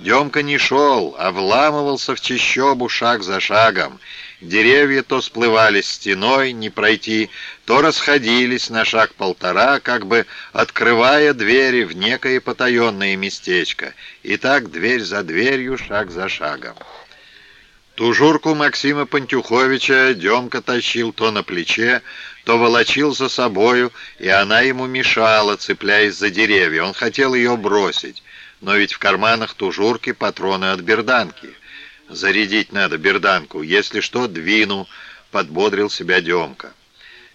Демка не шел, а вламывался в чащобу шаг за шагом. Деревья то сплывали стеной, не пройти, то расходились на шаг полтора, как бы открывая двери в некое потаенное местечко. И так дверь за дверью, шаг за шагом. Тужурку Максима Пантюховича Демка тащил то на плече, то волочил за собою, и она ему мешала, цепляясь за деревья. Он хотел ее бросить, но ведь в карманах Тужурки патроны от берданки. «Зарядить надо берданку, если что, двину», — подбодрил себя Демка.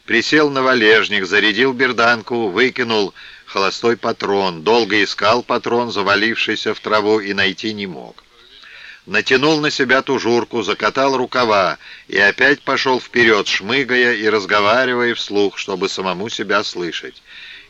Присел на валежник, зарядил берданку, выкинул холостой патрон, долго искал патрон, завалившийся в траву, и найти не мог натянул на себя тужурку, закатал рукава и опять пошел вперед, шмыгая и разговаривая вслух, чтобы самому себя слышать.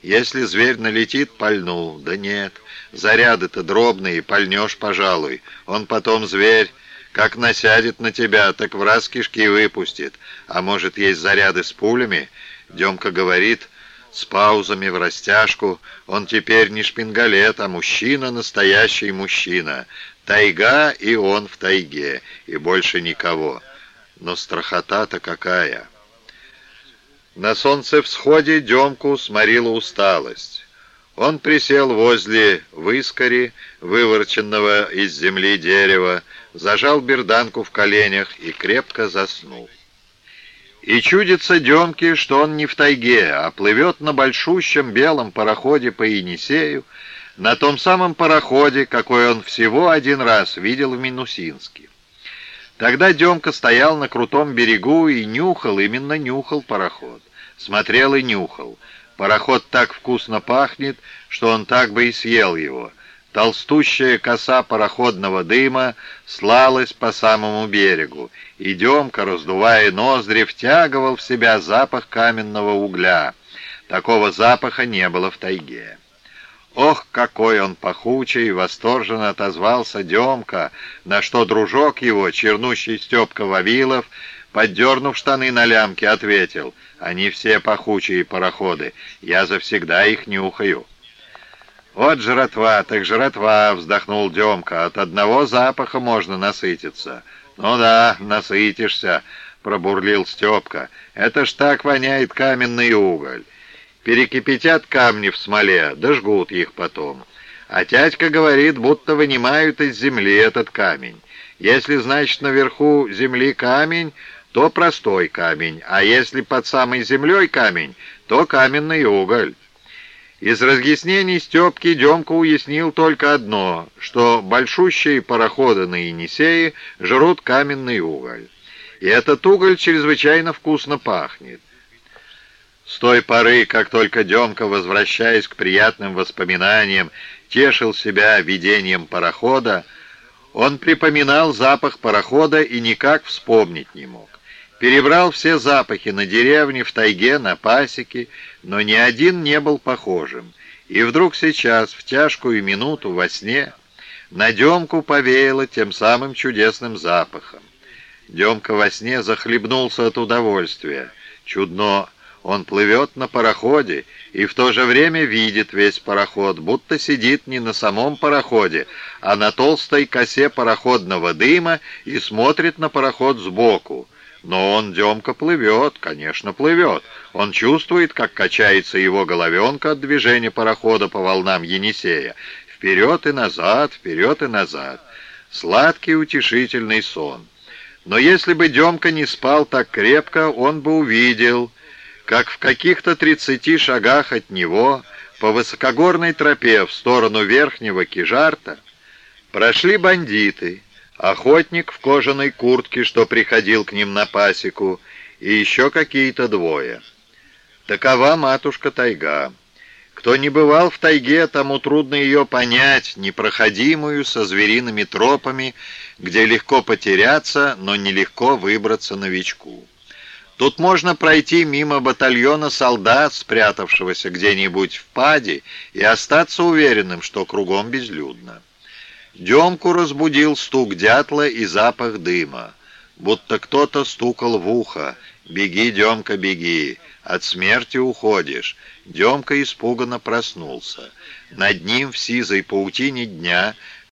Если зверь налетит, пальну. Да нет, заряды-то дробные, пальнешь, пожалуй. Он потом, зверь, как насядет на тебя, так в раз кишки выпустит. А может, есть заряды с пулями? Демка говорит, с паузами в растяжку. Он теперь не шпингалет, а мужчина, настоящий мужчина. Тайга и он в тайге, и больше никого. Но страхота-то какая! На солнце всходе Демку сморила усталость. Он присел возле выскори, выворченного из земли дерева, зажал берданку в коленях и крепко заснул. И чудится Демке, что он не в тайге, а плывет на большущем белом пароходе по Енисею, на том самом пароходе, какой он всего один раз видел в Минусинске. Тогда Демка стоял на крутом берегу и нюхал, именно нюхал пароход. Смотрел и нюхал. Пароход так вкусно пахнет, что он так бы и съел его. Толстущая коса пароходного дыма слалась по самому берегу, и Демка, раздувая ноздри, втягивал в себя запах каменного угля. Такого запаха не было в тайге. Ох, какой он пахучий! Восторженно отозвался Демка, на что дружок его, чернущий Степка Вавилов, поддернув штаны на лямке, ответил, «Они все пахучие пароходы, я завсегда их нюхаю». «Вот жратва, так жратва!» — вздохнул Демка. «От одного запаха можно насытиться». «Ну да, насытишься», — пробурлил Степка. «Это ж так воняет каменный уголь». Перекипятят камни в смоле, дожгут их потом. А тятька говорит, будто вынимают из земли этот камень. Если, значит, наверху земли камень, то простой камень, а если под самой землей камень, то каменный уголь. Из разъяснений Степки Демка уяснил только одно, что большущие пароходы на Енисее жрут каменный уголь. И этот уголь чрезвычайно вкусно пахнет. С той поры, как только Демка, возвращаясь к приятным воспоминаниям, тешил себя видением парохода, он припоминал запах парохода и никак вспомнить не мог. Перебрал все запахи на деревне, в тайге, на пасеке, но ни один не был похожим. И вдруг сейчас, в тяжкую минуту, во сне, на Демку повеяло тем самым чудесным запахом. Демка во сне захлебнулся от удовольствия. Чудно он плывет на пароходе и в то же время видит весь пароход, будто сидит не на самом пароходе, а на толстой косе пароходного дыма и смотрит на пароход сбоку. Но он, Демка, плывет, конечно, плывет. Он чувствует, как качается его головенка от движения парохода по волнам Енисея. Вперед и назад, вперед и назад. Сладкий утешительный сон. Но если бы Демка не спал так крепко, он бы увидел как в каких-то тридцати шагах от него по высокогорной тропе в сторону верхнего Кижарта прошли бандиты, охотник в кожаной куртке, что приходил к ним на пасеку, и еще какие-то двое. Такова матушка тайга. Кто не бывал в тайге, тому трудно ее понять, непроходимую со звериными тропами, где легко потеряться, но нелегко выбраться новичку. Тут можно пройти мимо батальона солдат, спрятавшегося где-нибудь в паде, и остаться уверенным, что кругом безлюдно. Демку разбудил стук дятла и запах дыма, будто кто-то стукал в ухо. «Беги, Демка, беги! От смерти уходишь!» Демка испуганно проснулся. Над ним в сизой паутине дня